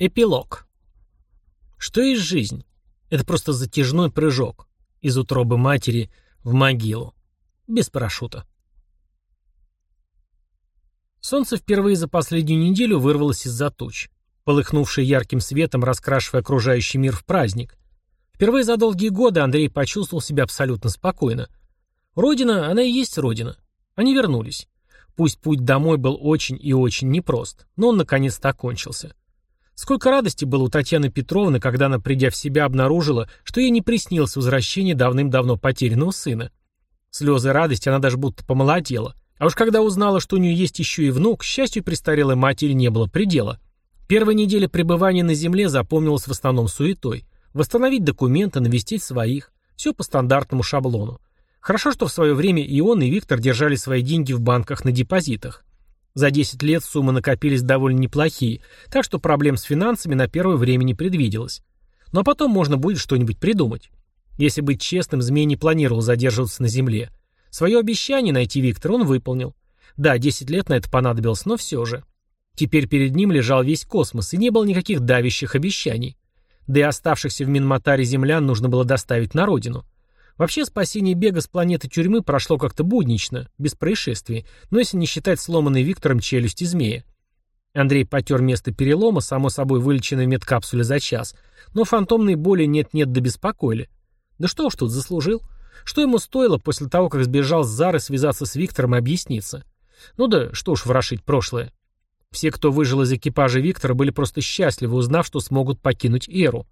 Эпилог. Что есть жизнь? Это просто затяжной прыжок из утробы матери в могилу. Без парашюта. Солнце впервые за последнюю неделю вырвалось из-за туч, полыхнувшее ярким светом, раскрашивая окружающий мир в праздник. Впервые за долгие годы Андрей почувствовал себя абсолютно спокойно. Родина, она и есть родина. Они вернулись. Пусть путь домой был очень и очень непрост, но он наконец-то окончился. Сколько радости было у Татьяны Петровны, когда она, придя в себя, обнаружила, что ей не приснилось возвращение давным-давно потерянного сына. Слезы радости она даже будто помолодела. А уж когда узнала, что у нее есть еще и внук, счастью престарелой матери не было предела. Первая неделя пребывания на земле запомнилась в основном суетой. Восстановить документы, навестить своих. Все по стандартному шаблону. Хорошо, что в свое время и он, и Виктор держали свои деньги в банках на депозитах. За 10 лет суммы накопились довольно неплохие, так что проблем с финансами на первое время не предвиделось. Но потом можно будет что-нибудь придумать. Если быть честным, Змей не планировал задерживаться на Земле. Свое обещание найти Виктора он выполнил. Да, 10 лет на это понадобилось, но все же. Теперь перед ним лежал весь космос, и не было никаких давящих обещаний. Да и оставшихся в Минматаре землян нужно было доставить на родину. Вообще спасение бега с планеты тюрьмы прошло как-то буднично, без происшествий, но если не считать сломанной Виктором челюсти змея. Андрей потер место перелома, само собой вылеченной в медкапсуле за час, но фантомной боли нет-нет да беспокоили. Да что уж тут заслужил? Что ему стоило после того, как сбежал с Зары связаться с Виктором и объясниться? Ну да, что уж ворошить прошлое. Все, кто выжил из экипажа Виктора, были просто счастливы, узнав, что смогут покинуть Эру.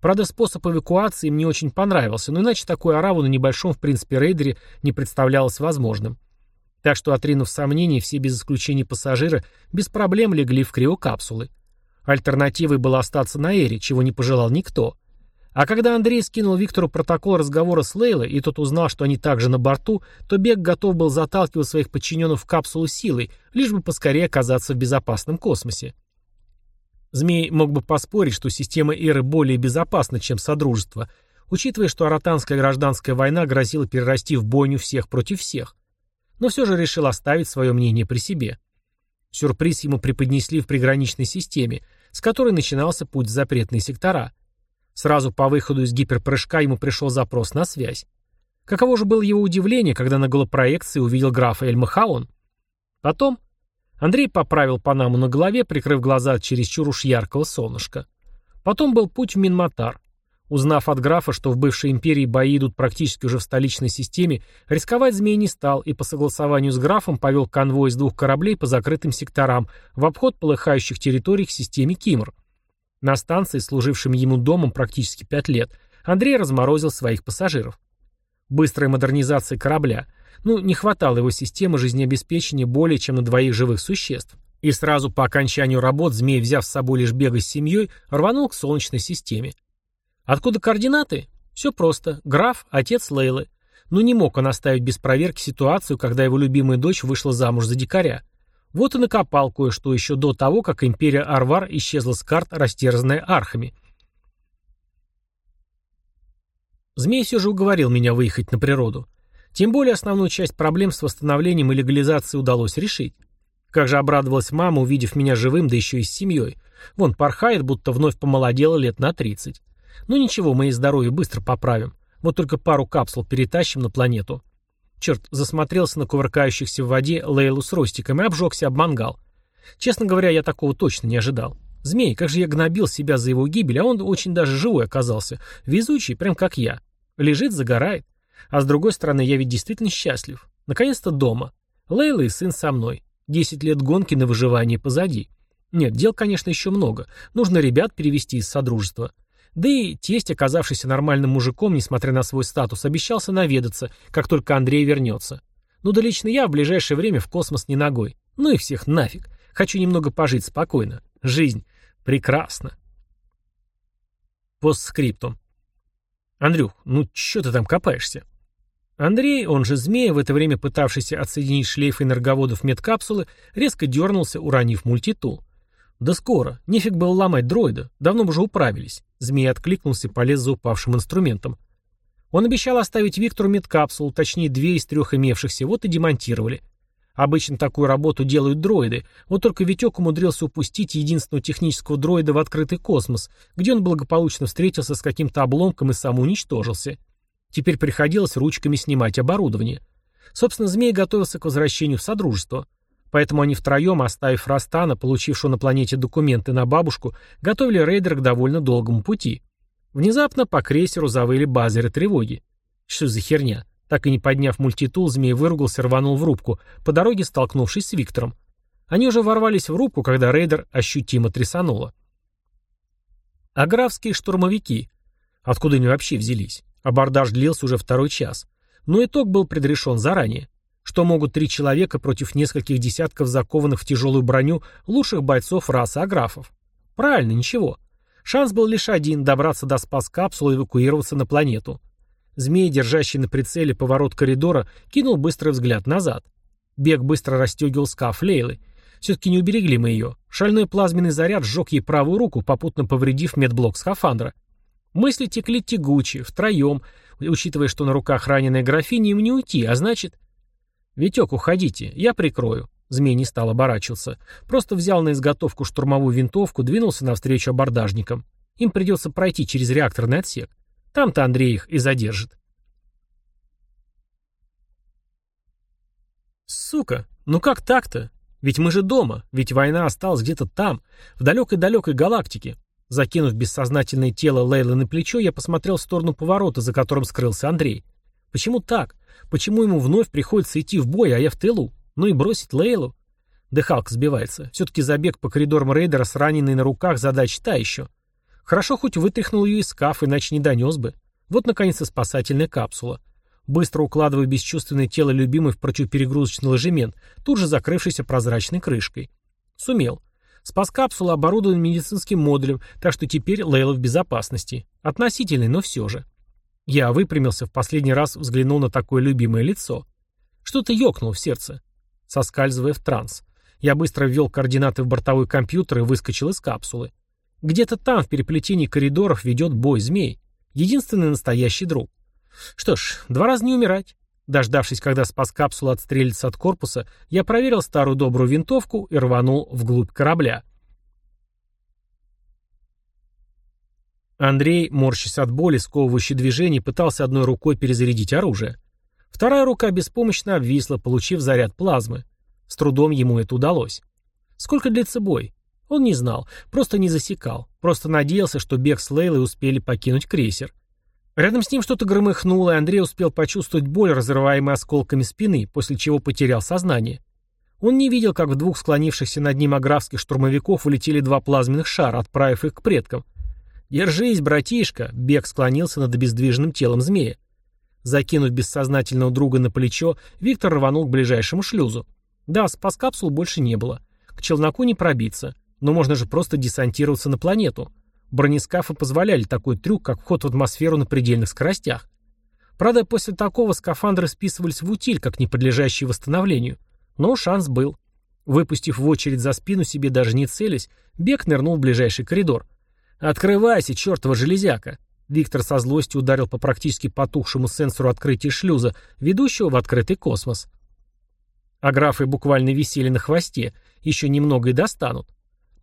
Правда, способ эвакуации мне очень понравился, но иначе такую ораву на небольшом, в принципе, рейдере не представлялось возможным. Так что, отринув сомнения, все без исключения пассажиры без проблем легли в криокапсулы. Альтернативой было остаться на Эре, чего не пожелал никто. А когда Андрей скинул Виктору протокол разговора с Лейлой, и тот узнал, что они также на борту, то Бег готов был заталкивать своих подчиненных в капсулу силой, лишь бы поскорее оказаться в безопасном космосе. Змей мог бы поспорить, что система Эры более безопасна, чем Содружество, учитывая, что аратанская гражданская война грозила перерасти в бойню всех против всех. Но все же решил оставить свое мнение при себе. Сюрприз ему преподнесли в приграничной системе, с которой начинался путь в запретные сектора. Сразу по выходу из гиперпрыжка ему пришел запрос на связь. Каково же было его удивление, когда на голопроекции увидел графа Эльмахаон. Потом Андрей поправил панаму на голове, прикрыв глаза от чересчур уж яркого солнышка. Потом был путь в Минматар. Узнав от графа, что в бывшей империи бои идут практически уже в столичной системе, рисковать змей не стал и по согласованию с графом повел конвой из двух кораблей по закрытым секторам в обход полыхающих территорий к системе Кимр. На станции, служившем ему домом практически пять лет, Андрей разморозил своих пассажиров. Быстрая модернизация корабля, ну, не хватало его системы жизнеобеспечения более чем на двоих живых существ. И сразу по окончанию работ змей, взяв с собой лишь бега с семьей, рванул к Солнечной системе. Откуда координаты? Все просто. Граф – отец Лейлы. Но не мог он оставить без проверки ситуацию, когда его любимая дочь вышла замуж за дикаря. Вот и накопал кое-что еще до того, как империя Арвар исчезла с карт, растерзанная архами. Змей все же уговорил меня выехать на природу. Тем более основную часть проблем с восстановлением и легализацией удалось решить. Как же обрадовалась мама, увидев меня живым, да еще и с семьей. Вон, порхает, будто вновь помолодела лет на 30. Ну ничего, мы ей здоровье быстро поправим. Вот только пару капсул перетащим на планету. Черт, засмотрелся на кувыркающихся в воде Лейлу с Ростиком и обжегся об мангал. Честно говоря, я такого точно не ожидал. Змей, как же я гнобил себя за его гибель, а он очень даже живой оказался. Везучий, прям как я. Лежит, загорает. А с другой стороны, я ведь действительно счастлив. Наконец-то дома. Лейла и сын со мной. Десять лет гонки на выживание позади. Нет, дел, конечно, еще много. Нужно ребят перевести из Содружества. Да и тесть, оказавшийся нормальным мужиком, несмотря на свой статус, обещался наведаться, как только Андрей вернется. Ну да лично я в ближайшее время в космос не ногой. Ну и всех нафиг. Хочу немного пожить спокойно. Жизнь прекрасна. Постскриптум. «Андрюх, ну чё ты там копаешься?» Андрей, он же Змея, в это время пытавшийся отсоединить шлейф энерговодов медкапсулы, резко дернулся, уронив мультитул. «Да скоро. Нефиг было ломать дроида. Давно бы уже управились». Змей откликнулся и полез за упавшим инструментом. Он обещал оставить Виктору медкапсулу, точнее две из трех имевшихся, вот и демонтировали. Обычно такую работу делают дроиды, вот только Витек умудрился упустить единственного технического дроида в открытый космос, где он благополучно встретился с каким-то обломком и самоуничтожился. Теперь приходилось ручками снимать оборудование. Собственно, Змей готовился к возвращению в Содружество. Поэтому они втроем, оставив Растана, получившего на планете документы на бабушку, готовили рейдер к довольно долгому пути. Внезапно по крейсеру завыли базеры тревоги. Что за херня? Так и не подняв мультитул, змей выругался, рванул в рубку, по дороге столкнувшись с Виктором. Они уже ворвались в рубку, когда рейдер ощутимо трясануло. Аграфские штурмовики. Откуда они вообще взялись? Абордаж длился уже второй час. Но итог был предрешен заранее. Что могут три человека против нескольких десятков закованных в тяжелую броню лучших бойцов расы аграфов? Правильно, ничего. Шанс был лишь один – добраться до спас-капсулы и эвакуироваться на планету. Змей, держащий на прицеле поворот коридора, кинул быстрый взгляд назад. Бег быстро расстегивал скаф Лейлы. Все-таки не уберегли мы ее. Шальной плазменный заряд сжег ей правую руку, попутно повредив медблок скафандра. Мысли текли тягуче, втроем, учитывая, что на руках раненая графиня им не уйти, а значит... «Витек, уходите, я прикрою». Змей не стал оборачиваться. Просто взял на изготовку штурмовую винтовку, двинулся навстречу абордажникам. Им придется пройти через реакторный отсек. Там-то Андрей их и задержит. Сука, ну как так-то? Ведь мы же дома, ведь война осталась где-то там, в далекой-далекой галактике. Закинув бессознательное тело Лейлы на плечо, я посмотрел в сторону поворота, за которым скрылся Андрей. Почему так? Почему ему вновь приходится идти в бой, а я в тылу? Ну и бросить Лейлу? Дыхалка сбивается. Все-таки забег по коридорам рейдера с раненой на руках задача та еще. Хорошо хоть вытряхнул ее из скафа, иначе не донес бы. Вот, наконец, и спасательная капсула. Быстро укладываю бесчувственное тело любимой в противоперегрузочный ложемент, тут же закрывшийся прозрачной крышкой. Сумел. Спас-капсула оборудована медицинским модулем, так что теперь Лейла в безопасности. Относительный, но все же. Я выпрямился, в последний раз взглянул на такое любимое лицо. Что-то ёкнуло в сердце, соскальзывая в транс. Я быстро ввел координаты в бортовой компьютер и выскочил из капсулы. Где-то там, в переплетении коридоров, ведет бой змей. Единственный настоящий друг. Что ж, два раза не умирать. Дождавшись, когда спас-капсула отстрелится от корпуса, я проверил старую добрую винтовку и рванул вглубь корабля. Андрей, морщась от боли, сковывающей движений, пытался одной рукой перезарядить оружие. Вторая рука беспомощно обвисла, получив заряд плазмы. С трудом ему это удалось. Сколько длится бой? Он не знал, просто не засекал, просто надеялся, что Бег с Лейлой успели покинуть крейсер. Рядом с ним что-то громыхнуло, и Андрей успел почувствовать боль, разрываемой осколками спины, после чего потерял сознание. Он не видел, как в двух склонившихся над ним аграфских штурмовиков улетели два плазменных шара, отправив их к предкам. «Держись, братишка!» — Бег склонился над обездвиженным телом змея. Закинув бессознательного друга на плечо, Виктор рванул к ближайшему шлюзу. Да, спас-капсул больше не было. К челноку не пробиться. Но можно же просто десантироваться на планету. Бронескафы позволяли такой трюк, как вход в атмосферу на предельных скоростях. Правда, после такого скафандры списывались в утиль, как не подлежащие восстановлению. Но шанс был. Выпустив в очередь за спину себе даже не целясь, Бег нырнул в ближайший коридор. «Открывайся, чертова железяка!» Виктор со злостью ударил по практически потухшему сенсору открытия шлюза, ведущего в открытый космос. Аграфы буквально висели на хвосте, еще немного и достанут.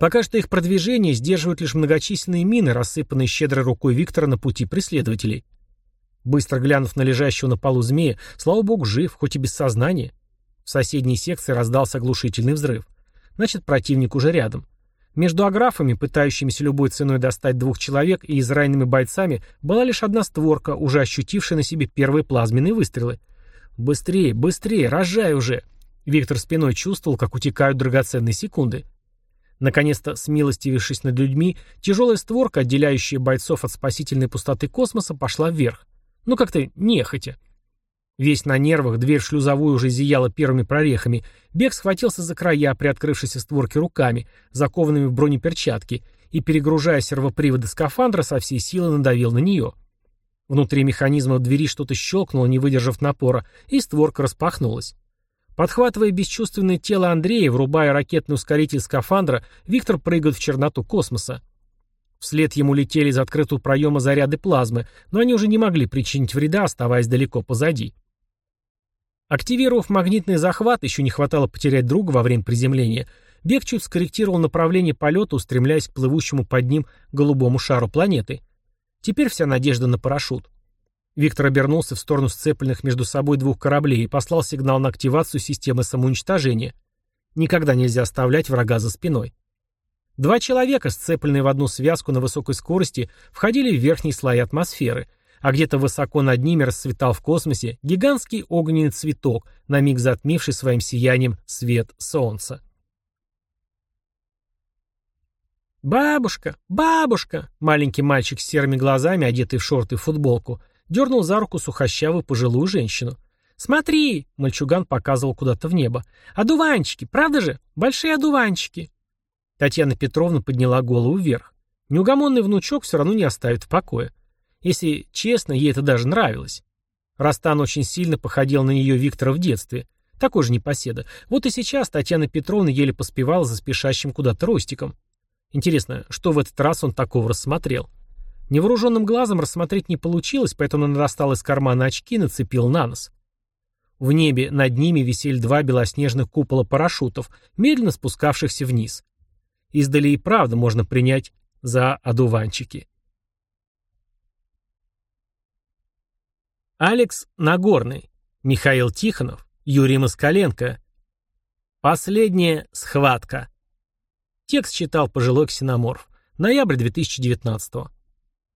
Пока что их продвижение сдерживают лишь многочисленные мины, рассыпанные щедрой рукой Виктора на пути преследователей. Быстро глянув на лежащего на полу змея, слава богу, жив, хоть и без сознания. В соседней секции раздался оглушительный взрыв. Значит, противник уже рядом. Между аграфами, пытающимися любой ценой достать двух человек, и израненными бойцами была лишь одна створка, уже ощутившая на себе первые плазменные выстрелы. «Быстрее, быстрее, рожай уже!» Виктор спиной чувствовал, как утекают драгоценные секунды. Наконец-то, смилостивившись над людьми, тяжелая створка, отделяющая бойцов от спасительной пустоты космоса, пошла вверх. Ну как-то нехотя. Весь на нервах, дверь в шлюзовую уже зияла первыми прорехами. Бег схватился за края приоткрывшейся створки руками, закованными в бронеперчатки, и, перегружая сервоприводы скафандра, со всей силы надавил на нее. Внутри механизма в двери что-то щелкнуло, не выдержав напора, и створка распахнулась. Подхватывая бесчувственное тело Андрея, врубая ракетный ускоритель скафандра, Виктор прыгает в черноту космоса. Вслед ему летели из открытого проема заряды плазмы, но они уже не могли причинить вреда, оставаясь далеко позади. Активировав магнитный захват, еще не хватало потерять друга во время приземления, Бег чуть скорректировал направление полета, устремляясь к плывущему под ним голубому шару планеты. Теперь вся надежда на парашют. Виктор обернулся в сторону сцепленных между собой двух кораблей и послал сигнал на активацию системы самоуничтожения. Никогда нельзя оставлять врага за спиной. Два человека, сцепленные в одну связку на высокой скорости, входили в верхние слои атмосферы, а где-то высоко над ними расцветал в космосе гигантский огненный цветок, на миг затмивший своим сиянием свет солнца. «Бабушка! Бабушка!» Маленький мальчик с серыми глазами, одетый в шорты и футболку, дернул за руку сухощавую пожилую женщину. «Смотри!» — мальчуган показывал куда-то в небо. «Одуванчики, правда же? Большие одуванчики!» Татьяна Петровна подняла голову вверх. Неугомонный внучок все равно не оставит в покое. Если честно, ей это даже нравилось. Растан очень сильно походил на нее Виктора в детстве. Такой же непоседа. Вот и сейчас Татьяна Петровна еле поспевала за спешащим куда-то Ростиком. Интересно, что в этот раз он такого рассмотрел? Невооруженным глазом рассмотреть не получилось, поэтому он достал из кармана очки и нацепил на нос. В небе над ними висели два белоснежных купола парашютов, медленно спускавшихся вниз. Издали и правда можно принять за одуванчики. Алекс Нагорный, Михаил Тихонов, Юрий Москаленко. Последняя схватка. Текст читал пожилой ксеноморф. Ноябрь 2019 -го.